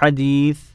حديث